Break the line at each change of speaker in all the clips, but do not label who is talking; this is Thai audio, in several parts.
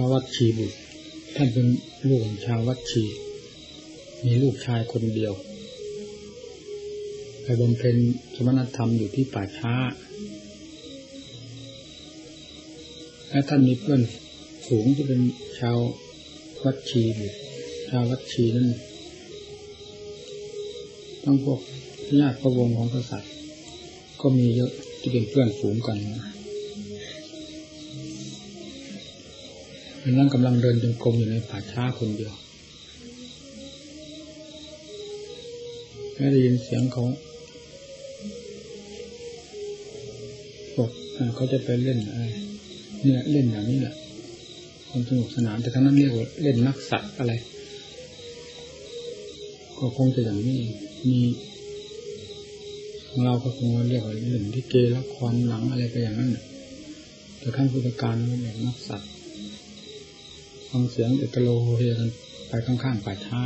ระวัดชีบุตร ท่านเป็นลูกของชาววัดชี มีลูกชายคนเดียว ไปบำเพ็ญสมณธรรมอยู่ที่ป่าช้า และท่านมีเพื่อนสูงที่เป็นชาววัดชีอยู่ชาววัดชีนั่นต้งพวกญาติพระวงศ์ของกษัตริย์ ก็มีเยอะที่เป็นเพื่อนฝูงกันนะ นั่งกำลังเดินจงกรมอยู่ในป่าช้าคนเดียวแม้ได้ยินเสียงเขาบอกเขาจะไปเล่นอะไรเนี่ยเล่นอย่างนี้แหละความสนุกสนานแต่ทั้งนั้นเรียกว่าเล่นนักสัตว์อะไร ก็คงจะอย่างนี้มีของเราก็คงเรียกว่าเล่นที่เกละครหนังอะไรไปอย่างนั้นแต่ขั้นพุทธการนั้นเรียกนักสัตว์ ฟังเสียงเอกโลเฮกันไปข้างๆป่าช้า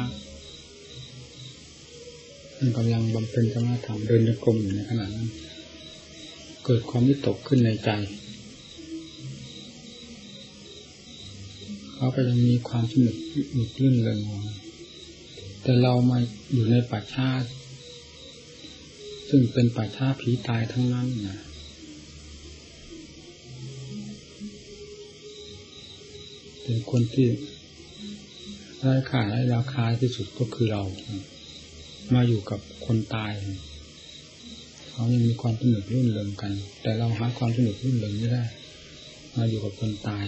ท่านกำลังบำเพ็ญสมาธรรมเดินจงกรมอยู่ในขณะนั้น เกิดความวิตกขึ้นในใจเขาก็ยังมีความสนุกหนุกลื่นเริงแต่เรามาอยู่ในป่าช้าซึ่งเป็นป่าช้าผีตายทั้งนั้นนะ เป็นคนที่ไร้ค่าไร้ราคาที่สุดก็คือเรา มาอยู่กับคนตายเขายังมีความสนุกรื่นเริงกัน แต่เราหาความสนุกรื่นเริงไม่ได้ มาอยู่กับคนตาย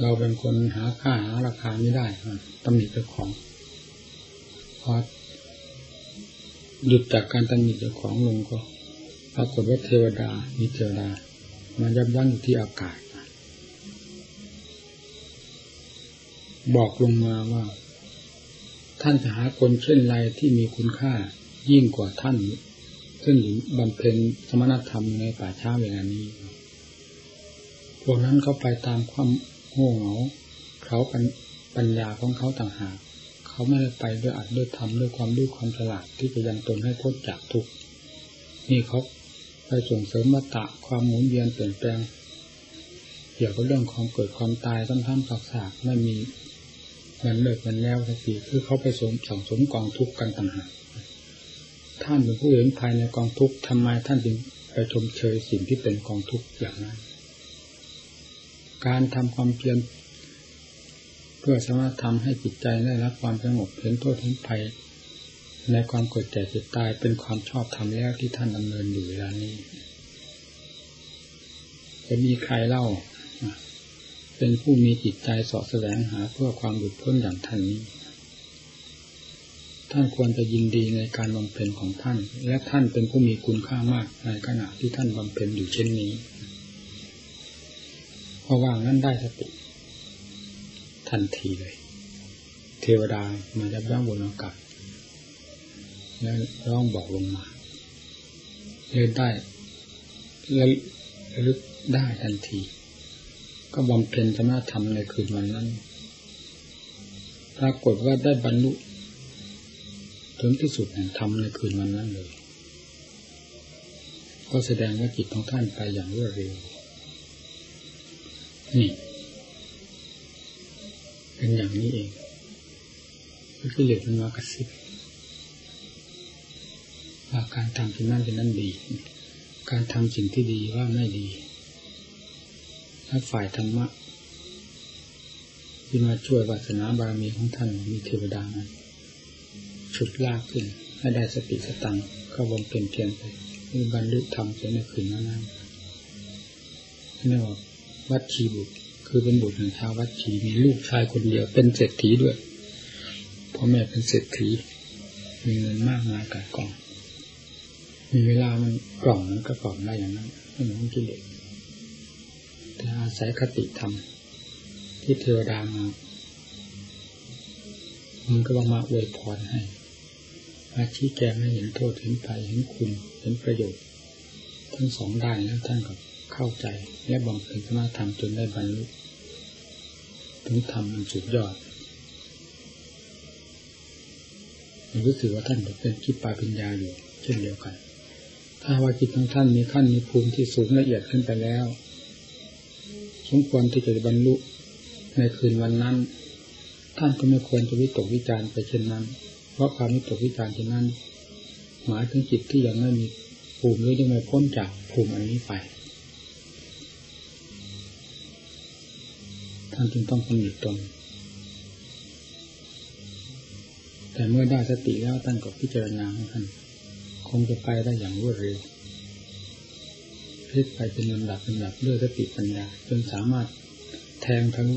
เราเป็นคนหาค่าหาราคาไม่ได้ตำหนิเจ้าของพอหยุดจากการตำหนิเจ้าของลงก็ปรากฏว่าเทวดามีเทวดา มายับยั้งอยู่ที่อากาศ บอกลงมาว่า ท่านจะหาคนเช่นไรที่มีคุณค่ายิ่งกว่าท่าน ซึ่งบำเพ็ญสมณธรรมในป่าช้าเวลานี้ พวกนั้นเขาไปตามความโง่เหงาเขาปัญญาของเขาต่างหากเขาไม่ได้ไปด้วยอัดด้วยธรรมด้วยความด้วยความฉลาดที่จะยังตนให้พ้นจากทุกข์นี่เขา ไปส่งเสริมวัตตะความหมุนเวียนเปลี่ยนแปลง เกี่ยวกับเรื่องความเกิดความตายซ้ำๆซากๆไม่มีมันเลิกมันแล้วสักทีคือเขาไปสมสังสมกองทุกข์กันต่างหากท่านเป็นผู้เห็นภายในกองทุกข์ทำไมท่านจึงไปชมเชยสิ่งที่เป็นกองทุกข์อย่างนั้น การทำความเพียรเพื่อสามารถทำให้จิตใจได้รับความสงบเห็นโทษเห็นภัย ในความเกิดแก่เจ็บตายเป็นความชอบธรรมแล้วที่ท่านดำเนินอยู่เวลานี้จะมีใครเล่า เป็นผู้มีจิตใจสอบแสวงหาเพื่อความหลุดพ้นอย่างท่านนี้ท่านควรจะยินดีในการบำเพ็ญของท่าน และท่านเป็นผู้มีคุณค่ามากในขณะที่ท่านบำเพ็ญอยู่เช่นนี้พอว่างนั้นได้สติ ทันทีเลย เทวดามาจับย่างบนอากาศ แล้วร้องบอกลงมาเล่นได้และลึกได้ทันที ก็บำเพ็ญสมาธรรมในคืนวันนั้นปรากฏว่าได้บรรลุถึงที่สุดแห่งธรรมในคืนวันนั้นเลย ก็แสดงว่าจิตของท่านไปอย่างรวดเร็ว นี่ เป็นอย่างนี้เองคือเหลือมันมากระซิบ ว่าการทำสิ่งนั้นเป็นนั้นดี การทำสิ่งที่ดีว่าไม่ดีถ้าฝ่ายธรรมะที่มาช่วยวาสนาบารมีของท่านมีเทวดานั้นชุดลากขึ้นให้ได้สติสตังก็วงเป็นเพียนไปมีบรรลุธรรมเสียในคืนนั้นนั่นี่ว่าวัดชีบุตรคือเป็นบุตรของชาววัดชีมีลูกชายคนเดียวเป็นเศรษฐีด้วยพ่อแม่เป็นเศรษฐีมีเงินมากมายกายกอง มีเวลามันกล่องมันก็กล่องได้อย่างนั้นไม่เหมือนกิเลสแต่อาศัยคติธรรม ที่เทวดามามันก็มาอวยพรให้มาชี้แจงให้เห็นโทษเห็นภัยเห็นคุณเห็นประโยชน์ ทั้งสองด้านแล้วท่านก็เข้าใจ และบังเพ็ญสมาธรรมจนได้บรรลุถึงธรรมมันสุดยอดรู้สึกว่าท่านเป็นคิดปาปัญญาอยู่ เช่นเดียวกัน ถ้าว่าจิตของท่านมีขั้นมีภูมิที่สูงละเอียดขึ้นไปแล้ว สมควรที่จะบรรลุในคืนวันนั้น ท่านก็ไม่ควรจะวิตกวิจารไปเช่นนั้น เพราะความวิตกวิจารเช่นนั้น หมายถึงจิตที่ยังไม่มีภูมิหรือยังไม่พ้นจากภูมิอันนี้ไป ท่านจึงต้องกำหนดตนแต่เมื่อได้สติแล้วท่านก็พิจารณาของท่าน คงจะไปได้อย่างรวดเร็วพลิกไปเป็นลำดับลำดับด้วยสติปัญญา จนสามารถแทงทะลุ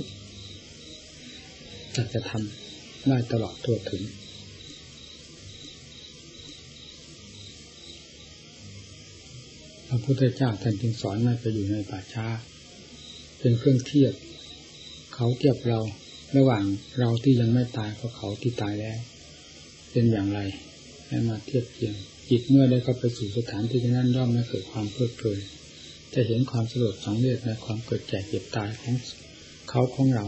จัจะทำได้ตลอดตัวถึง พระพุทธเจ้าท่านจึงสอนไม่ไปอยู่ในป่าช้า เป็นเครื่องเทียบ เขาเทียบเราระหว่างเราที่ยังไม่ตายกับเขาที่ตายแล้ว เป็นอย่างไร ให้มาเทียบเทียง จิตเมื่อได้เข้าไปสู่สถานที่นั้นย่อมไม่เกิดความเพลิดเพลินจะเห็นความสลดสังเวชในความเกิดแก่เจ็บตายของเขาของเรา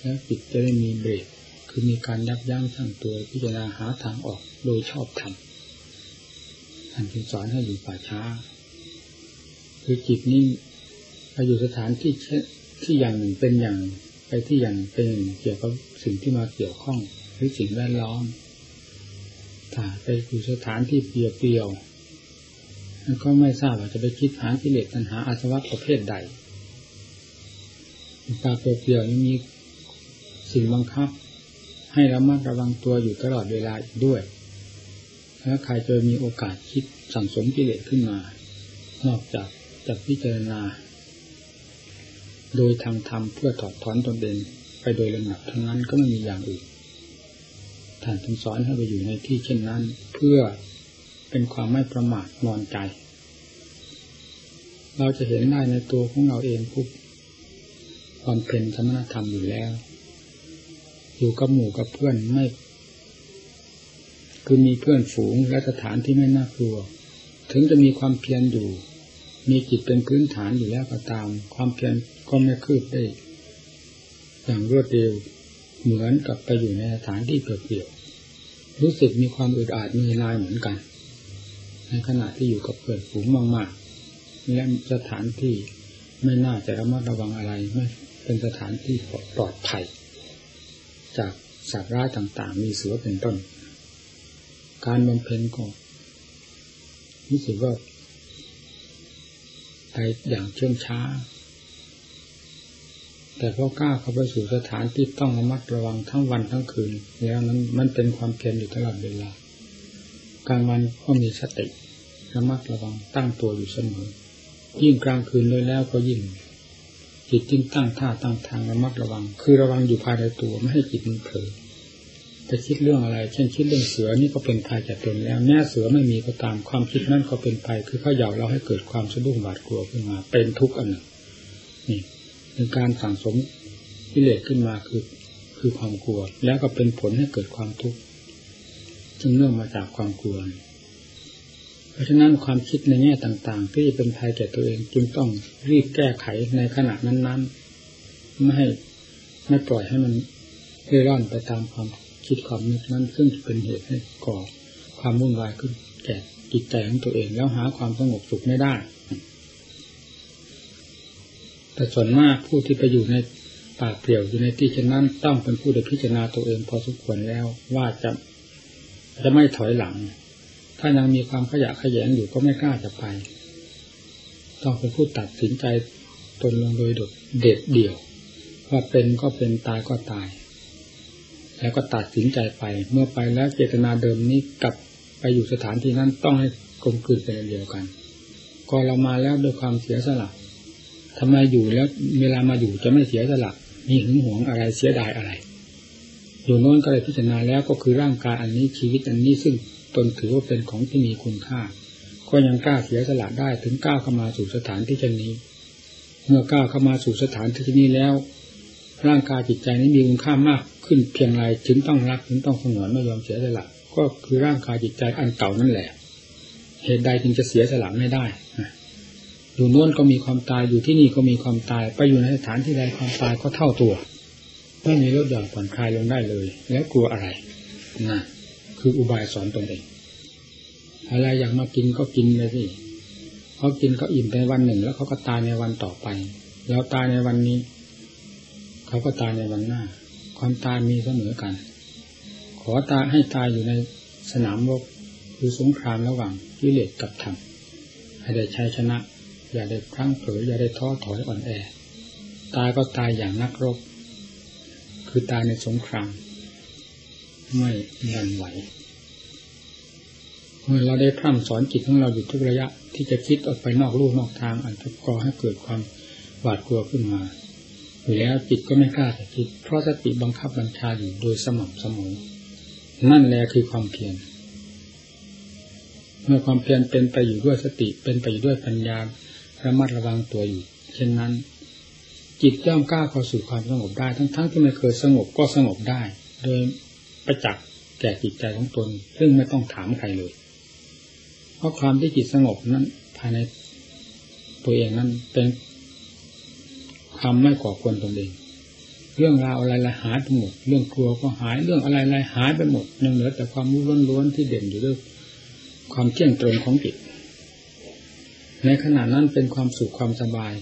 แล้วจิตจะได้มีเบรกคือมีการยับยั้งทั้งตัวพิจารณาหาทางออกโดยชอบธรรมท่านจึงสอนให้อยู่ป่าช้า คือจิตนี้ไปอยู่สถานที่ที่อย่างหนึ่งเป็นอย่างไปที่อย่างเป็นเกี่ยวกับสิ่งที่มาเกี่ยวข้องหรือสิ่งแวดล้อม ถาไปอยู่สถานที่เปลี่ยวๆมันก็ไม่ทราบว่าจะไปคิดหากิเลสตัณหาอาสวะประเภทใดตาเปลี่ยวๆนี้มีสิ่งบังคับ ให้ระมัดระวังตัวอยู่ตลอดเวลาอีกด้วยแล้วใครจะมีโอกาสคิดสั่งสมกิเลสขึ้นมา นอกจากจากพิจารณา โดยทางธรรมเพื่อถอดถอนตนเองไปโดยลำดับทั้งนั้นก็ไม่มีอย่างอื่น ท่านจึงสอนให้ไปอยู่ในที่เช่นนั้น เพื่อเป็นความไม่ประมาทนอนใจ เราจะเห็นได้ในตัวของเราเองผู้ความเป็นสมณธรรมอยู่แล้ว อยู่กับหมู่กับเพื่อนไม่ คือมีเพื่อนฝูงและสถานที่ไม่น่ากลัว ถึงจะมีความเพียรอยู่ มีจิตเป็นพื้นฐานอยู่แล้วก็ตาม ความเพียรก็ไม่คืบได้อย่างรวดเร็ว เหมือนกับไปอยู่ในสถานที่เปลี่ยวๆรู้สึกมีความอึดอัดมีลายเหมือนกัน ในขณะที่อยู่กับเพื่อนฝูงมากๆและสถานที่ไม่น่าจะระมัดระวังอะไรไม่เป็นสถานที่ปลอดภัย จากสัตว์ร้ายต่าง ๆ มีเสือเป็นต้น การบำเพ็ญก็รู้สึกว่าไปอย่างเชื่องช้า แต่พอกล้าเข้าไปสู่สถานที่ต้องระมัดระวังทั้งวันทั้งคืน แล้วนั้นมันเป็นความเพียรอยู่ตลอดเวลาการวันก็มีสติระมัดระวังตั้งตัวอยู่เสมอ ยิ่งกลางคืนเลยแล้วก็ยิ่งจิตจึงตั้งท่าตั้งทางระมัดระวัง คือระวังอยู่ภายในตัวไม่ให้จิตมันเผลอจะคิดเรื่องอะไร เช่นคิดเรื่องเสือนี่ก็เป็นภัยแก่ตนแล้วแน่เสือไม่มีก็ตามความคิดนั่นก็เป็นภัยคือเขาเหย่าเราให้เกิดความสะดุ้งหวาดกลัวขึ้นมา เป็นทุกข์อันหนึ่งนี่ เป็นการสั่งสมกิเลสขึ้นมาคือคือความกลัว แล้วก็เป็นผลให้เกิดความทุกข์จึงเนื่องมาจากความกลัว เพราะฉะนั้นความคิดในแง่ต่าง ๆ ที่เป็นภัยแก่ตัวเองจึงต้องรีบแก้ไขในขณะนั้น ๆ ไม่ให้ไม่ปล่อยให้มันเร่ร่อนไปตามความคิดความนึกนั้นซึ่งเป็นเหตุให้ก่อความวุ่นวายขึ้นแก่จิตใจของตัวเอง แล้วหาความสงบสุขไม่ได้ แต่ส่วนมากผู้ที่ไปอยู่ในป่าเปลี่ยวอยู่ในที่เช่นนั้น ต้องเป็นผู้ได้พิจารณาตัวเองพอสมควรแล้วว่าจะจะไม่ถอยหลัง ถ้ายังมีความขยะขยงอยู่ก็ไม่กล้าจะไป ต้องเป็นผู้ตัดสินใจตนลงโดยดเด็ดเดี่ยว ว่าเป็นก็เป็นตายก็ตาย แล้วก็ตัดสินใจไป เมื่อไปแล้วเจตนาเดิมนี้กลับไปอยู่สถานที่นั้นต้องให้กลมกลืนเป็นเดียวกัน ก็เรามาแล้วด้วยความเสียสละ ทำไมอยู่แล้วเวลามาอยู่จะไม่เสียสละมีหึงหวงอะไรเสียดายอะไร อยู่โน้นก็เลยพิจารณาแล้วก็คือร่างกายอันนี้ชีวิตอันนี้ซึ่งตนถือว่าเป็นของที่มีคุณค่า ก็ยังกล้าเสียสละได้ถึงก้าวเข้ามาสู่สถานที่เช่นนี้ เมื่อก้าวเข้ามาสู่สถานที่นี้แล้ว ร่างกายจิตใจนี้มีคุณค่ามากขึ้นเพียงไรถึงต้องรักถึงต้องสงวนไม่ยอมเสียสละก็คือร่างกายจิตใจอันเก่านั่นแหละ เหตุใดจึงจะเสียสละไม่ได้ อยู่โน้นก็มีความตายอยู่ที่นี่ก็มีความตาย ไปอยู่ในสถานที่ใดความตายก็เท่าตัวไม่มีลดหย่อนผ่อนคลายลงได้เลย แล้วกลัวอะไรนะคืออุบายสอนตนเองอะไรอยากมากินก็กินเลยสิเขากินเขาอิ่มในวันหนึ่ง แล้วเขาก็ตายในวันต่อไปเราตายในวันนี้ เขาก็ตายในวันหน้า ความตายมีเสมอกัน ขอตายให้ตายอยู่ในสนามรบคือสงครามระหว่างกิเลสกับธรรมให้ได้ชัยชนะ อย่าได้พลั้งเผลออย่าได้ท้อถอยอ่อนแอ ตายก็ตายอย่างนักรบ คือตายในสงครามไม่ยันไหวเมื่อเราได้พร่ำสอนจิตของเราอยู่ทุกระยะ ที่จะคิดออกไปนอกลู่นอกทางอันจะก่อให้เกิดความหวาดกลัวขึ้นมาอยู่แล้วจิตก็ไม่กล้าจะคิด เพราะสติบังคับบัญชาอยู่โดยสม่ำเสมอนั่นแหละคือความเพียรเมื่อความเพียรเป็นไปอยู่ด้วยสติเป็นไปอยู่ด้วยปัญญา ระมัดระวังตัวอยู่ เช่นนั้น จิตย่อมกล้าเข้าสู่ความสงบได้ ทั้งๆทที่ไม่เคยสงบก็สงบได้ โดยประจักษ์แก่จิตใจของตน ซึ่งไม่ต้องถามใครเลย เพราะความที่จิตสงบนั้น ภายในตัวเองนั้นเป็นความไม่ก่อควรตนเอง เรื่องราวอะไรๆหายไปหมด เรื่องกลัวก็หายเรื่องอะไรๆหายไปหมดยังเหลือแต่ความรู้ล้วนๆที่เด่นอยู่ด้วยความเที่ยงตรงของจิต ในขณะนั้นเป็นความสุขความสบาย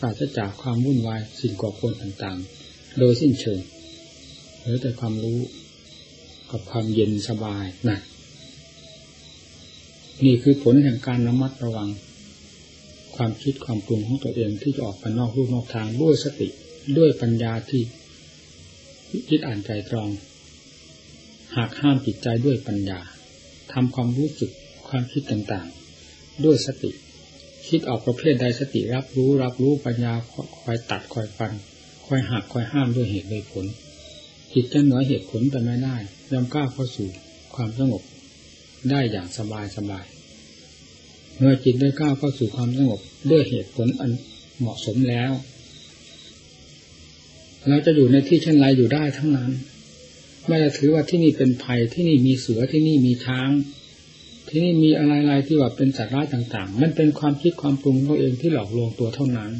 ปราศจากความวุ่นวายสิ่งก่อควรต่างๆ โดยสิ้นเชิงเหลือแต่ความรู้กับความเย็นสบายนะนี่คือผลแห่งการระมัดระวัง ความคิดความปรุงของตัวเองที่จะออกไปนอกรูปนอกทางด้วยสติด้วยปัญญาที่คิดอ่านใจตรอง หากห้ามจิตใจด้วยปัญญาทำความรู้สึกความคิดต่างๆ ด้วยสติ คิดออกประเภทใดสติรับรู้ รับรู้ปัญญาคอยตัดคอยฟันคอยหักคอยห้ามด้วยเหตุด้วยผลจิตจะเหนือเหตุผลไปไม่ได้ย่อมกล้าเข้าสู่ความสงบได้อย่างสบายสบาย เมื่อจิตได้ก้าวเข้าสู่ความสงบด้วยเหตุผลอันเหมาะสมแล้วเราจะอยู่ในที่เช่นไรอยู่ได้ทั้งนั้น ไม่ได้ถือว่าที่นี่เป็นภัยที่นี่มีเสือที่นี่มีช้าง ที่นี่มีอะไรๆที่ว่าเป็นสัตว์ร้ายต่างๆ มันเป็นความคิดความปรุงเขาเองที่หลอกลวงตัวเท่านั้น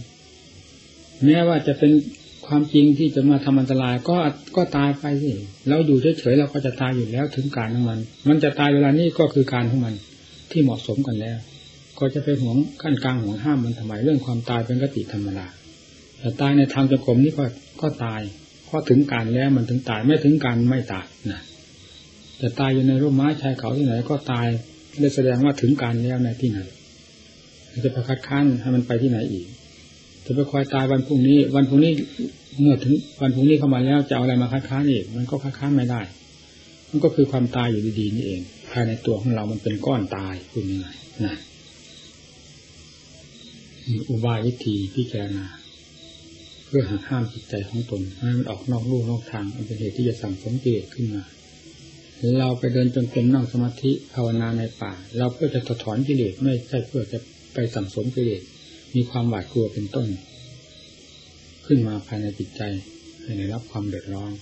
แม้ว่าจะเป็นความจริงที่จะมาทำอันตรายก็ก็ตายไปสิเราอยู่เฉยๆเราก็จะตายอยู่แล้วถึงการของมัน มันจะตายเวลานี้ก็คือการของมันที่เหมาะสมกันแล้ว ก็จะไปห่วงขั้นกลางห่วงห้ามมันทำไมเรื่องความตายเป็นกติธรรมดาแต่ตายในทางจงกรมนี่ก็ก็ตายพอถึงการแล้วมันถึงตายไม่ถึงการไม่ตายนะจะตายอยู่ในร่มไม้ชายเขาที่ไหนก็ตาย ได้แสดงว่าถึงการแล้วในที่นั้นจะไปคัดค้านให้มันไปที่ไหนอีก จะไปคอยตายวันพรุ่งนี้ วันพรุ่งนี้เมื่อถึงวันพรุ่งนี้เข้ามาแล้วจะเอาอะไรมาคัดค้านอีก มันก็คัดค้านไม่ได้ มันก็คือความตายอยู่ดีๆนี่เอง ภายในตัวของเรามันเป็นก้อนตายคุณยังไงนะอุบายวิธีพิจารณาเพื่อหักห้ามจิตใจของตนให้มันออกนอกลู่นอกทางอันเป็นเหตุที่จะสั่งสมกิเลสขึ้นมา เราไปเดินจนกรมนั่งสมาธิภาวนาในป่า เราเพื่อจะถอนกิเลสไม่ใช่เพื่อจะไปสั่งสมกิเลสมีความหวาดกลัวเป็นต้น ขึ้นมาภายในจิตใจให้ได้รับความเดือดร้อน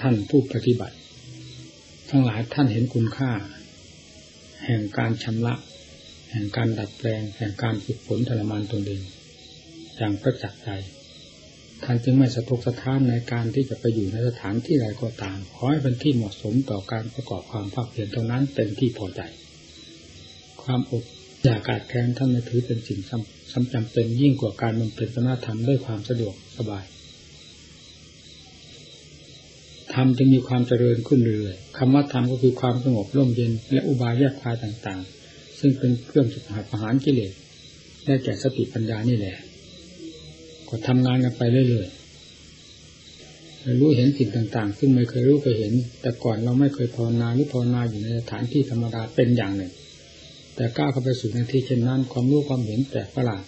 ท่านผู้ปฏิบัติ ทั้งหลายท่านเห็นคุณค่า แห่งการชำระ แห่งการดัดแปลง แห่งการฝึกฝนทรมานตนเองอย่างประจักษ์ใจ ท่านจึงไม่สะทกสะท้านในการที่จะไปอยู่ในสถานที่ใดก็ตาม ขอให้เป็นที่เหมาะสมต่อการประกอบความภาคเพียรเท่านั้นเป็นที่พอใจ ความอดอยากาดแค้นท่านไม่ถือเป็นสิ่งสำจำเป็นยิ่งกว่าการมันเป็นสนาธรรมด้วยความสะดวกสบายธรรมจึงมีความเจริญขึ้นเรื่อยๆคำว่าธรรมก็คือความสงบร่มเย็น และอุบายแยกคายต่างๆ ซึ่งเป็นเครื่องสุดหาประหารกิเลสได้แก่สติปัญญานี่แหละ ก็ทำงานกันไปเรื่อยๆรู้เห็นสิ่งต่าง ๆ ซึ่งไม่เคยรู้เคยเห็น แต่ก่อนเราไม่เคยภาวนาหรือภาวนาอยู่ในสถานที่ธรรมดาเป็นอย่างหนึ่ง แต่ก้าวเข้าไปสู่ในที่เช่นนั้นความรู้ความเห็นแปลกประหลาด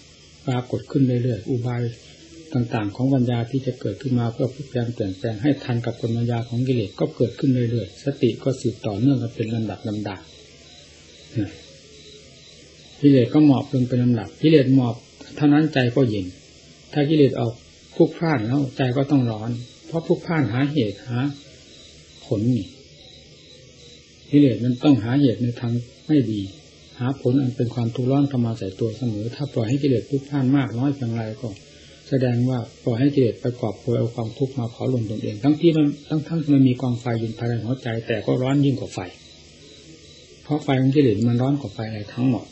ปรากฏขึ้นเรื่อยๆอุบายต่างๆ ของปัญญาที่จะเกิดขึ้นมาเพื่อพลิกแปลงเปลี่ยนแปลงให้ทันกับปัญญาของกิเลสก็เกิดขึ้นเรื่อยๆสติก็สืบต่อเนื่องกันเป็นลำดับลำดับกิเลสก็หมอบลงเป็นลำดับกิเลสหมอบเท่านั้นใจก็เย็น ถ้ากิเลสออกพุกพลาดแล้วใจก็ต้องร้อน เพราะพุกพลาดหาเหตุหาผลนี่กิเลสมันต้องหาเหตุในทางไม่ดี หาผลอันเป็นความทุกข์ร้อนเข้ามาใส่ตัวเสมอ ถ้าปล่อยให้กิเลสพุกพลาดมากน้อยเพียงไรก็แสดงว่าปล่อยให้กิเลสประกอบโวยเอาความทุกข์มาเผาลนตนเอง ทั้งที่มันทั้งทั้งมันมีกองไฟอยู่ภายในหัวใจ แต่ก็ร้อนยิ่งกว่าไฟ เพราะไฟของกิเลสมันร้อนกว่าไฟอะไรทั้งหมด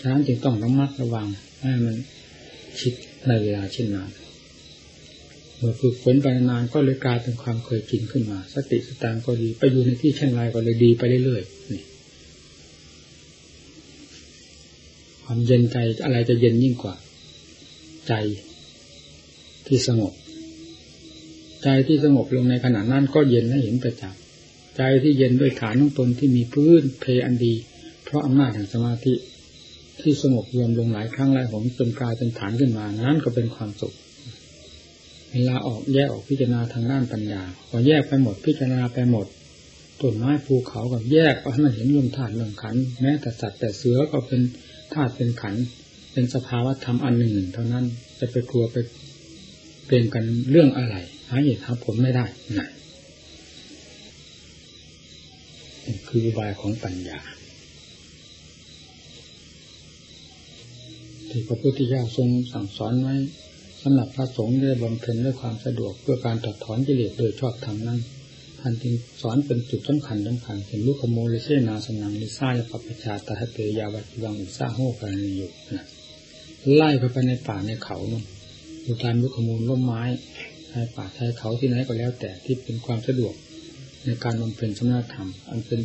ฉะนั้นจึงต้องระมัดระวังให้มัน ชิดในเวลาเช่นนั้นเมื่อฝึกฝนไปนานก็เลยกลายเป็นความเคยชินขึ้นมา สติสตางก็ดีไปอยู่ในที่เช่นไรก็เลยดีไปเรื่อยๆนี่ความเย็นใจอะไรจะเย็นยิ่งกว่า ใจที่สงบ ใจที่สงบลงในขณะนั้นก็เย็นให้เห็นประจักษ์ใจที่เย็นด้วยฐานของตนที่มีพื้นเพอันดี เพราะอำนาจแห่งสมาธิ ที่สงบรวมลงหลายครั้งหลายหนจนกลายเป็นฐานขึ้นมา นั้นก็เป็นความสุข เวลาออกแยกออกพิจารณาทางด้านปัญญา พอแยกไปหมดพิจารณาไปหมดต้นไม้ภูเขากับแยกก็ให้มันเห็นรวมธาตุรวมขันแม้แต่สัตว์แต่เสือก็เป็นธาตุเป็นขันเป็นสภาวะธรรมอันหนึ่งหนึ่งเท่านั้นจะไปกลัวไปเปลี่ยนกันเรื่องอะไรหาเหตุหาผลไม่ได้นะคืออุบายของปัญญา ที่พระพุทธเจ้าทรงสั่งสอนไว้สำหรับพระสงฆ์ได้บำเพ็ญด้วยความสะดวกเพื่อการถอดถอนกิเลสโดยชอบธรรมนั้นท่านจึงสอนเป็นจุดสำคัญสำคัญเห็นลูกขโมลเซนาสนังลิซ่าและปัปชาตาเตยาวัตวังอุซาโฮกันอยู่นะไล่เข้าไปในป่าในเขานู่นอยู่ตามลูกขโมลร่มไม้ชายป่าชายเขาที่ไหนก็แล้วแต่ที่เป็นความสะดวกในการบำเพ็ญสมณธรรม อันเป็น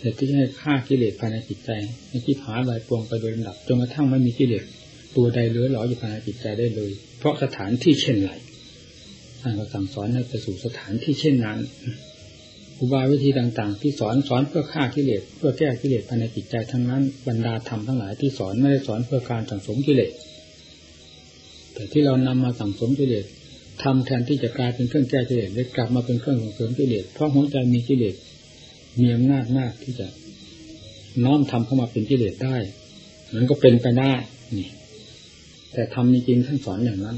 เหตุที่ให้ฆ่ากิเลสภายในจิตใจในที่หายใบปวงไปโดยลำดับจนกระทั่งไม่มีกิเลสตัวใดเหลือหลออยู่ภายในจิตใจได้เลย เพราะสถานที่เช่นไรท่านก็สั่งสอนให้ไปสู่สถานที่เช่นนั้นอุบายวิธีต่าง ๆ ที่สอนสอนเพื่อฆ่ากิเลสเพื่อแก้กิเลสภายในจิตใจทั้งนั้นบรรดาธรรมทั้งหลายที่สอนไม่ได้สอนเพื่อการสังสมกิเลสแต่ที่เรานำมาสั่งสมกิเลสทำแทนที่จะกลายเป็นเครื่องแก้กิเลสได้กลับมาเป็นเครื่องส่งเสริมกิเลสเพราะหัวใจมีกิเลส มีอำนาจมากที่จะน้อมทำเข้ามาเป็นกิเลสได้นั้นก็เป็นไปได้นี่แต่ทำจริงท่านสอนอย่างนั้น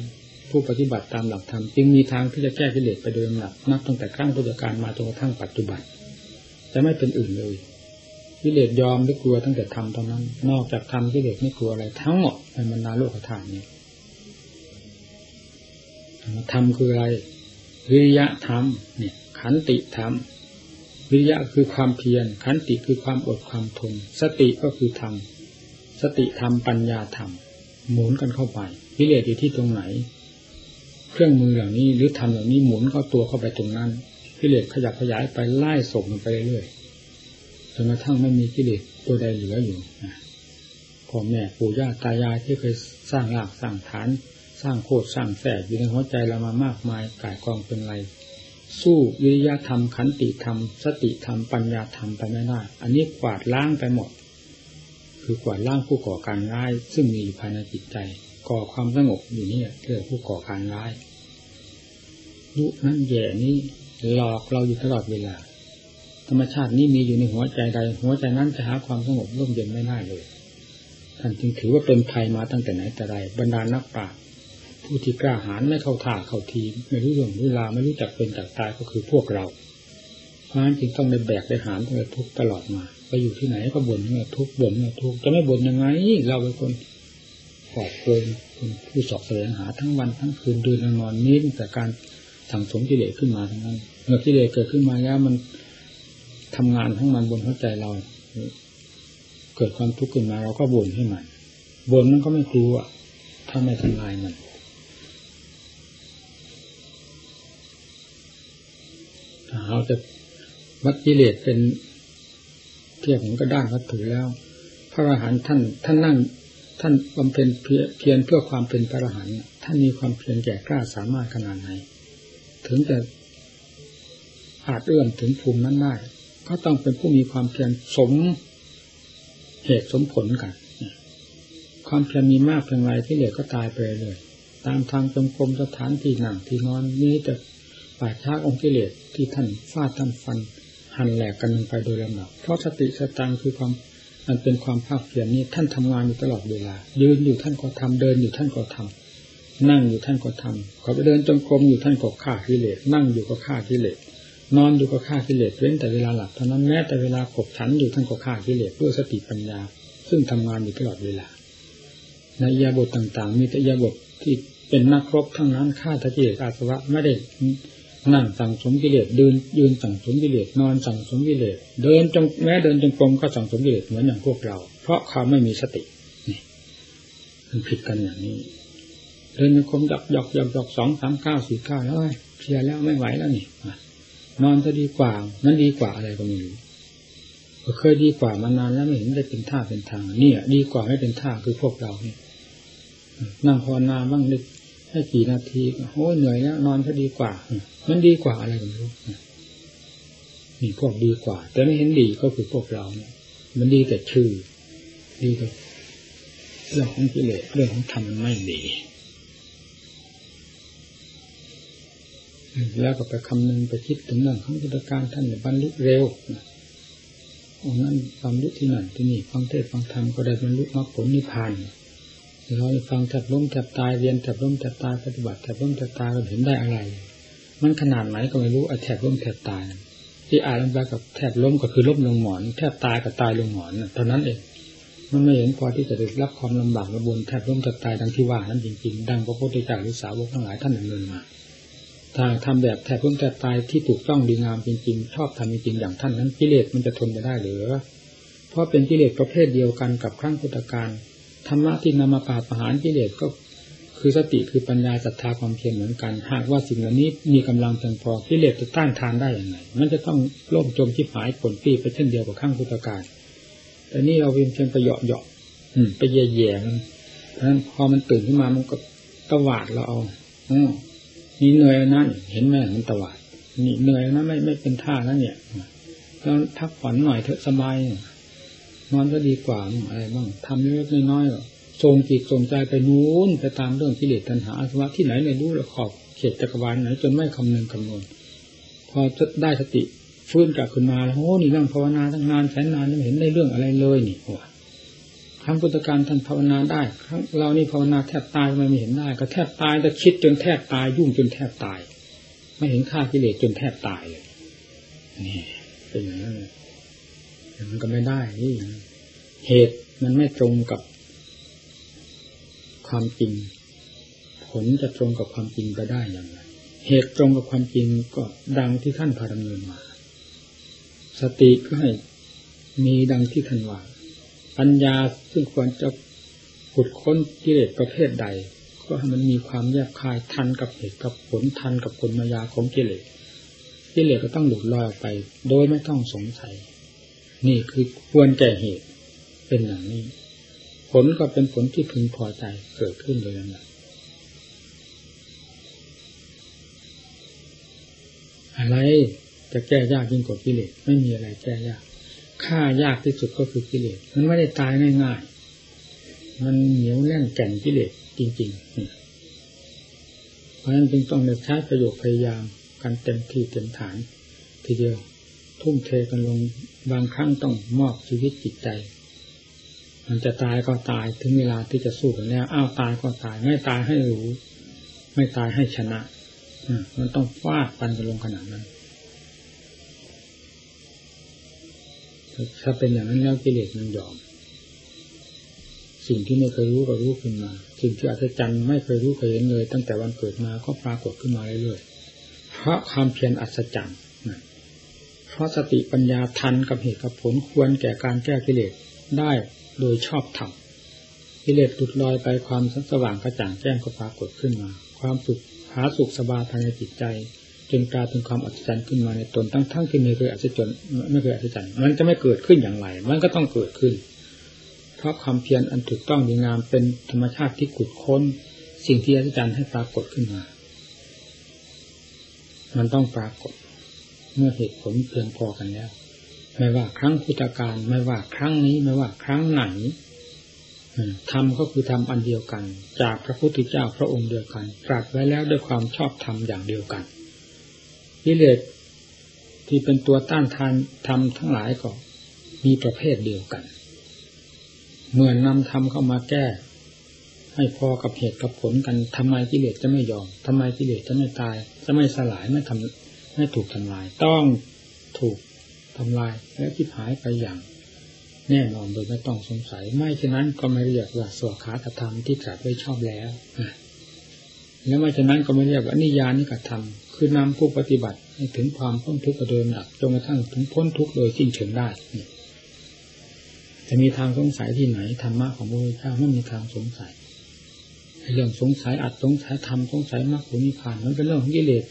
ผู้ปฏิบัติตามหลักธรรมจึงมีทางที่จะแก้กิเลสไปโดยลำดับนับตั้งแต่ครั้งพุทธการมาจนกระทั่งปัจจุบันจะไม่เป็นอื่นเลยกิเลสยอมไม่กลัวตั้งแต่ทำตอนนั้น นอกจากทำกิเลสไม่กลัวอะไรทั้งหมดในบรรดาโลกธาตุนี้ธรรมคืออะไรวิริยะธรรมเนี่ยขันติธรรม วิริยะคือความเพียรขันติคือความอดความทน สติก็คือธรรมสติธรรมปัญญาธรรมหมุนกันเข้าไปวิเลสอยู่ที่ตรงไหน เครื่องมือเหล่านี้หรือทำเหล่านี้หมุนเข้าตัวเข้าไปตรงนั้นกิเลสขยับขยายไปไล่ส่งมันไปเรื่อยๆจนกระทั่งไม่มีกิเลสตัวใดเหลืออยู่พ่อแม่ปู่ย่าตายายที่เคยสร้างหลักสร้างฐาน สร้างโคตรสร้างแฝดอยู่ในหัวใจเรามามากมายกายกองเป็นไร สู้วิริยะธรรมขันติธรรม สติธรรมปัญญาธรรมไปไม่ได้อันนี้กวาดล้างไปหมด คือกวาดล้างผู้ก่อการร้าย ซึ่งมีอยู่ภายในจิตใจ ก่อความสงบอยู่นี่เพื่อผู้ก่อการร้ายยุนั้นแย่นี้หลอกเราอยู่ตลอดเวลา ธรรมชาตินี้มีอยู่ในหัวใจใด หัวใจนั้นจะหาความสงบร่มเย็นไม่ได้เลยท่านจึงถือว่าเป็นภัยมาตั้งแต่ไหนแต่ไรบรรดานักปราชญ์ ผู้ที่กล้าหาญไม่เข้าท่าเข้าทีไม่รู้เรื่องเวลาไม่รู้จักเป็นจักตายก็คือพวกเรา เพราะฉะนั้นจึงต้องได้แบกได้หามได้ทุกตลอดมาไปอยู่ที่ไหนก็บ่นเนี่ยทุกบ่นเนี่ยทุกจะไม่บ่นยังไง เราเป็นคนขอบเกินคนผู้สอบแสวงหาทั้งวันทั้งคืนดืนนอนนี้แต่การสั่งสมกิเลสขึ้นมาทั้งนั้นเมื่อกิเลสเกิดขึ้นมาแล้วมันทำงานทั้งมันบนหัวใจเรา เกิดความทุกข์ขึ้นมาเราก็บ่นให้มันบ่นมันก็ไม่กลัวถ้าไม่ทำลายมัน เราจะวัดกิเลสเป็นเทียบเหมือนกระด้างวัตถุแล้ว พระอรหันต์ท่านท่านนั่งท่านบำเพ็ญเพียรเพื่อความเป็นพระอรหันต์ท่านมีความเพียรแก่กล้าสามารถขนาดไหน ถึงจะอาจเอื้อมถึงภูมินั้นได้ก็ต้องเป็นผู้มีความเพียรสมเหตุสมผลกัน ความเพียรมีมากเพียงไรที่เหลือก็ตายไปเลย ตามทางจงกรมสถานที่นั่งที่นอนนี้แต่ ป่าช้าองค์กิเลสที่ท่านฟาดท่านฟัน หันแหลกกันลงไปโดยลำดับเพราะสติสตังคือความมันเป็นความภาคเพียรนี้ท่านทำงานอยู่ตลอดเวลา ยืนอยู่ท่านก็ทำเดินอยู่ท่านก็ทำนั่งอยู่ท่านก็ทำขอไปเดินจงกรมอยู่ท่านก็ฆ่ากิเลสนั่งอยู่ก็ฆ่ากิเลสนอนอยู่ก็ฆ่ากิเลสเว้นแต่เวลาหลับเท่านั้นแม้แต่เวลาขบฉันอยู่ท่านก็ฆ่ากิเลสด้วยสติปัญญา ซึ่งทำงานอยู่ตลอดเวลาในยาบทต่างๆ มีแต่ยาบทที่เป็นนักรบทั้งนั้นฆ่าตะเกียกอาสวะไม่ได้ นั่งสั่งสมกิเลสเดินยืนสั่งสมกิเลสนอนสั่งสมกิเลสเดินจงแม้เดินจงกรมก็สั่งสมกิเลสเหมือนอย่างพวกเรา เพราะเขาไม่มีสตินี่มันผิดกันอย่างนี้ เดินจงกรมหยอกหยอกหยอกหยอกสองสามเก้าสี่เก้าแล้วเพลียแล้วไม่ไหวแล้วนี่นอนจะดีกว่านั้นดีกว่าอะไรก็ไม่รู้เคยดีกว่ามานานแล้วไม่เห็นได้เป็นท่าเป็นทางนี่ดีกว่าไม่เป็นท่าคือพวกเรานี่นั่งภาวนาบ้างได้ แค่กี่นาทีโอ้เหนื่อยแล้วนอนก็ดีกว่า มันดีกว่าอะไรกันรู้นี่พวกดีกว่า แต่ไม่เห็นดีก็คือพวกเราเนี่ยมันดีแต่ชื่อ ดีแต่เรื่องของกิเลสเรื่องของธรรมมันไม่ดีแล้วก็ไปคำนึงไปคิดถึงเรื่องของพุทธการท่านบรรลุเร็วองนั้นบรรลุที่นั่นที่นี่ฟังเทศฟังธรรมก็ได้บรรลุมรรคผลนิพพาน เราฟังแทบล้มแทบตายเรียนแทบล้มแทบตายปฏิบัติแทบล้มแทบตายก็เห็นได้อะไร มันขนาดไหนก็ไม่รู้อแทบล้มแทบตาย ที่อ่านลงไปกับแทบล้มก็คือล้มลงหมอน แทบตายกับตายลงหมอนเท่านั้นเองมันไม่เห็นพอที่จะได้รับความลำบากระบนแทบล้มแทบตายดังที่ว่านั้นจริงๆดังพระพุทธเจ้าหรือสาวกทั้งหลายท่านดำเนินมาถ้าทำแบบแทบล้มแทบตายที่ถูกต้องดีงามจริงๆ ชอบทำจริงๆอย่างท่านนั้นกิเลสมันจะทนไปได้หรือเพราะเป็นกิเลสประเภทเดียวกันกับครั้งพุทธการ ธรรมะที่นำมาปราบประหารกิเลสก็คือสติคือปัญญาศรัทธาความเพียรเหมือนกัน หากว่าสิ่งเหล่านี้มีกำลังเพียงพอกิเลสจะต้านทานได้อย่างไรมันจะต้องล่มจมที่หายผลปีไปเช่นเดียวกับข้างพุทธการแต่นี่เราเพียงเพียงไปเหยาะเหยาะไปแย่แย่มันเพราะฉะนั้นพอมันตื่นขึ้นมามันก็ตวาดเราเอาอนี่เหนื่อยนั่นเห็นไหมมันตวาดนี่เหนื่อยนะไม่ไม่เป็นท่าแล้วเนี่ยแล้วพักผ่อนหน่อยเถอะสบาย นอนก็ดีกว่าอะไรบ้างทำเล็กน้อยๆส่งจิตส่งใจไปนู้นไปตามเรื่องกิเลสตัณหาอาสวะที่ไหนไม่รู้แล้วขอบเขตจักรวาลไหนจนไม่คำนึงคำนวณพอจะได้สติฟื้นกลับขึ้นมาโอ้นี่นั่งภาวนาตั้งนานแสนนานไม่เห็นได้เรื่องอะไรเลยนี่ว่าครั้งพุทธการท่านภาวนาได้ครั้งเรานี่ภาวนาแทบตายทำไมไม่เห็นได้ ก็แทบตายแต่คิดจนแทบตายยุ่งจนแทบตาย ไม่เห็นค่ากิเลสจนแทบตายเลยนี่เป็นอย่างนั้น มันก็ไม่ได้นี่เหตุมันไม่ตรงกับความจริง ผลจะตรงกับความจริงไปได้อย่างไรเหตุตรงกับความจริงก็ดังที่ท่านพาดำเนินมา สติก็ให้มีดังที่ท่านว่าปัญญาซึ่งควรจะขุดค้นกิเลสประเภทใด ก็ให้มันมีความแยบคายทันกับเหตุกับผลทันกับผลมายาของกิเลสกิเลสก็ต้องหลุดลอยออกไป โดยไม่ต้องสงสัย นี่คือควรแก่เหตุ เป็นอย่างนี้ ผลก็เป็นผลที่พึงพอใจเกิดขึ้นโดยลำดับอะไรจะแก้ยากยิ่งกว่ากิเลสไม่มีอะไรแก้ยากฆ่ายากที่สุดก็คือกิเลสมันไม่ได้ตายง่ายๆมันเหนียวแน่นแก่นกิเลสจริงๆเพราะฉะนั้นจึงต้องใช้ประโยชน์พยายามกันเต็มที่เต็มฐาน ทีเดียว ทุ่มเทกันลง บางครั้งต้องมอบชีวิตจิตใจ มันจะตายก็ตายถึงเวลาที่จะสู้กันแล้วอ้าวตายก็ตาย ไม่ตายให้รู้ ไม่ตายให้ชนะมันต้องฟาดปันกันลงขนาดนั้นถ้าเป็นอย่างนั้นแล้วกิเลสมันยอม สิ่งที่ไม่เคยรู้ก็รู้ขึ้นมา สิ่งที่อัศจรรย์ไม่เคยรู้เคยเห็นเลย ตั้งแต่วันเกิดมาก็ปรากฏขึ้นมาเรื่อยๆเพราะความเพียรอัศจรรย์ เพราะสติปัญญาทันกับเหตุกับผลควรแก่การแก้กิเลสได้โดยชอบธรรมกิเลสหลุดลอยไปความสว่างกระจ่างแจ้งก็ปรากฏขึ้นมา ความสุขหาสุขสบายภายในจิตใจจนกลายเป็นความอัศจรรย์ขึ้นมาในตนทั้งทั้งที่ไม่เคยอัศจรรย์ไม่เคยอัศจรรย์มันจะไม่เกิดขึ้นอย่างไร มันก็ต้องเกิดขึ้น เพราะความเพียรอันถูกต้องดีงามเป็นธรรมชาติที่ขุดค้น สิ่งที่อัศจรรย์ให้ปรากฏขึ้นมา มันต้องปรากฏ เมื่อเหตุผลเพียงพอกันแล้ว ไม่ว่าครั้งพุทธการไม่ว่าครั้งนี้ไม่ว่าครั้งไหนธรรมก็คือธรรมอันเดียวกัน จากพระพุทธเจ้าพระองค์เดียวกันตรัสไว้แล้วด้วยความชอบธรรมอย่างเดียวกันกิเลสที่เป็นตัวต้านทานธรรมทั้งหลายก็มีประเภทเดียวกัน เมื่อนำธรรมเข้ามาแก้ ให้พอกับเหตุกับผลกันทำไมกิเลสจะไม่ยอมทำไมกิเลสจะไม่ตาย จะไม่สลายไม่ทำ ไม่ถูกทำลาย ต้องถูกทำลายและที่หายไปอย่าง แน่นอนโดยไม่ต้องสงสัย ไม่เช่นนั้นก็ไม่เรียกว่าสวขาตธรรมที่ตรัสไว้ชอบแล้วแล้วไม่ฉะนั้นก็ไม่เรียกว่านิยานิกธรรมคือนำผู้ปฏิบัติให้ถึงความพ้นทุกข์โดยหนักจนกระทั่งถึงพ้นทุกข์โดยสิ้นเชิงได้จะมีทางสงสัยที่ไหนธรรมะของพระพุทธเจ้าไม่มีทางสงสัยเรื่องสงสัยอัดสงสัยทำสงสัยมรรคผลนิพพานมันเป็นเรื่องของกิเลส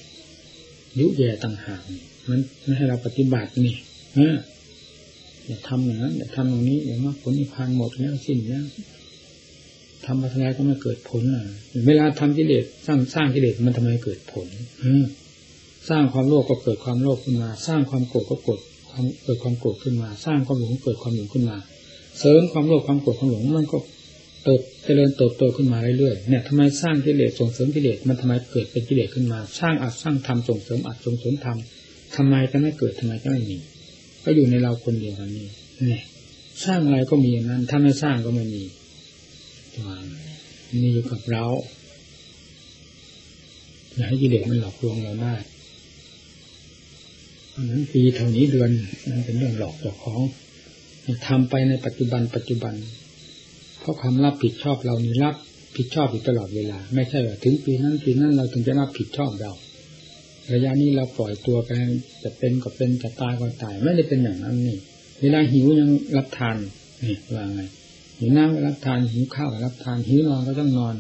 ยุแย่ต่างหากมันไม่ให้เราปฏิบัตินี่เออย่าทำอย่างนั้นอย่าทำอย่างนี้อย่ามรรคผลนิพพานหมดแล้วสิ้นแล้วทำมาทลายก็ไม่เกิดผลอะ เวลาทำกิเลสสร้างสร้างกิเลสมันทำไมเกิดผลอืสร้างความโลภก็เกิดความโลภขึ้นมา สร้างความโกรธก็เกิดความเกิดความโกรธขึ้นมา สร้างความหลงเกิดความหลงขึ้นมา เสริมความโลภความโกรธความหลงมันก็ เติบเจริญเติบโตขึ้นมาเรื่อยๆเนี่ยทำไมสร้างกิเลสส่งเสริมกิเลสมันทำไมเกิดเป็นกิเลสขึ้นมา สร้างอัดสร้างทำส่งเสริมอัดส่งเสริมทำทำไมจะไม่เกิดทำไมจะไม่มีก็อยู่ในเราคนเดียวกันนี้เนี่ยสร้างอะไรก็มีอย่างนั้น ถ้าไม่สร้างก็ไม่มีมีอยู่กับเราอย่าให้กิเลสมันหลอกลวงเราได้เพราะนั้นปีเท่านี้เดือนนั่นเป็นเรื่องหลอกเจ้าของทำไปในปัจจุบันปัจจุบัน เพราะความรับผิดชอบเรานี่รับผิดชอบอยู่ตลอดเวลา ไม่ใช่ว่าถึงปีนั้นปีนั้นเราถึงจะรับผิดชอบเราระยะนี้เราปล่อยตัวไปจะเป็นก็เป็นจะตายก็ตาย ไม่ได้เป็นอย่างนั้นนี่ เวลาหิวยังรับทานนี่ว่าไงหิวน้ำก็รับทานหิวข้าวก็รับทานหิวนอนก็ต้องนอน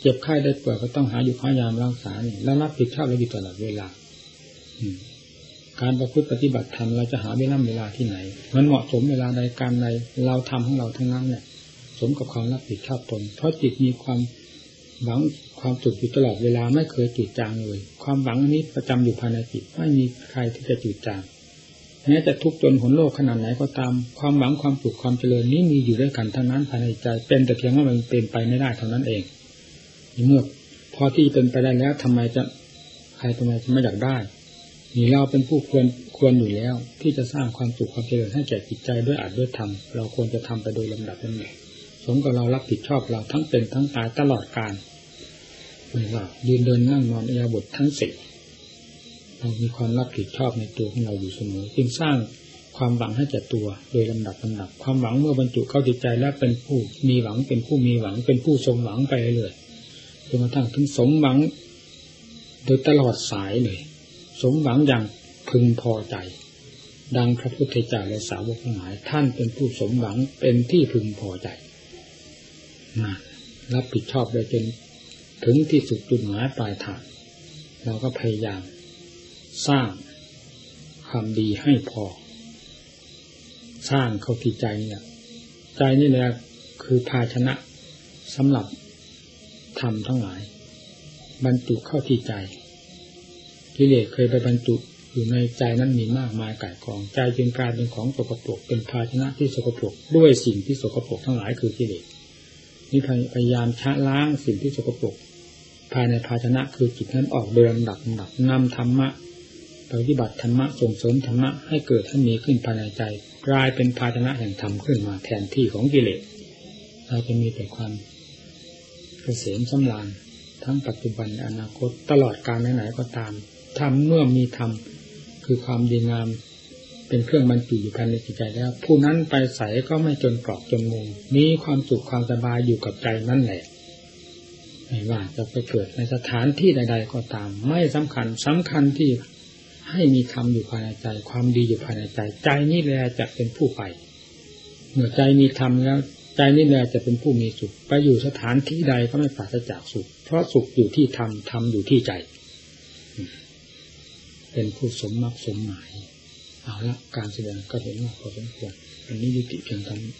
เจ็บไข้ได้ป่วยก็ต้องหาอยู่ข้ายามรักษานี่แล้วรับผิดชอบเราอยู่ตลอดเวลาการประพฤติปฏิบัติธรรมเราจะหาเวลาเวลาที่ไหน มันเหมาะสมเวลาใดการใดเราทำของเราทั้งนั้นเนี่ย สมกับความรับผิดชอบตน เพราะจิตมีความหวังความสุขอยู่ตลอดเวลาไม่เคยจืดจางเลย ความหวังนี้ประจำอยู่ภายในจิตไม่มีใครที่จะจืดจางแม้จะทุกข์จนหนโลกขนาดไหนก็ตาม ความหวังความสุขความเจริญนี้มีอยู่ด้วยกันทั้งนั้นภายในใจ เป็นแต่เพียงว่ามันเป็นไปไม่ได้เท่านั้นเองเมื่อพอที่เป็นไปได้แล้วทำไมจะใครทำไมจะไม่อยากได้นี่เราเป็นผู้ควรควรอยู่แล้ว ที่จะสร้างความสุขความเจริญให้แก่จิตใจด้วยอาจด้วยธรรมเราควรจะทำไปโดยลำดับลำดับ สมกับเรารับผิดชอบเราทั้งเป็นทั้งตายตลอดกาลไม่ว่ายืนเดินนั่งนอนอยาบททั้งสี่เรามีความรับผิดชอบในตัวของเราอยู่เสมอ จึงสร้างความหวังให้แก่ตัว โดยลำดับลำดับ ความหวังเมื่อบรรจุเข้าจิตใจแล้วเป็นผู้มีหวังเป็นผู้มีหวังเป็นผู้สมหวังไปเลยจนกระทั่งถึงสมหวัง โดยตลอดสายเลย สมหวังอย่างพึงพอใจ ดังพระพุทธเจ้าและสาวกทั้งหลาย ท่านเป็นผู้สมหวังเป็นที่พึงพอใจ นะรับผิดชอบได้จนถึงที่สุดจุดหมายปลายทางเราก็พยายาม สร้างความดีให้พอ สร้างเข้าที่ใจเนี่ยใจนี่แหละคือภาชนะสำหรับทำทั้งหลาย บรรจุเข้าที่ใจกิเลสเคยไปบรรจุอยู่ในใจนั้นมีมากมายก่ายกองใจจึงกลายเป็นของสกปรกเป็นภาชนะที่สกปรกด้วยสิ่งที่สกปรกทั้งหลายคือกิเลส นี่พยายามชะล้างสิ่งที่สกปรกภายในภาชนะคือจิตนั้นออกโดยลำดับลำดับนำธรรมะปฏิบัติธรรมะส่งเสริมธรรมะให้เกิดให้มีขึ้นภายในใจ กลายเป็นภาชนะแห่งธรรมขึ้นมาแทนที่ของกิเลสเราจะมีแต่ความเกษมสำราญทั้งปัจจุบันอนาคตตลอดการไหนๆก็ตามธรรมเมื่อมีธรรมคือความดีงาม เป็นเครื่องบรรจุอยู่ภายในจิตใจแล้ว ผู้นั้นไปใส่ก็ไม่จนกรอบจนมุมมีความสุขความสบายอยู่กับใจนั่นแหละไม่ว่าจะไปเกิดในสถานที่ใด ๆ ก็ตาม ไม่สำคัญสำคัญที่ให้มีธรรมอยู่ภายในใจ ความดีอยู่ภายในใจ ใจนี่แหละจะเป็นผู้ไปเมื่อใจมีธรรมแล้ว ใจนี่แหละจะเป็นผู้มีสุข ไปอยู่สถานที่ใดก็ไม่ปราศจากสุข เพราะสุขอยู่ที่ธรรมธรรมอยู่ที่ใจ เป็นผู้สมมรรคสมหมาย เอาละการแสดงก็เห็นว่าพอสมควรอันนี้ยุติเพียงเท่านี้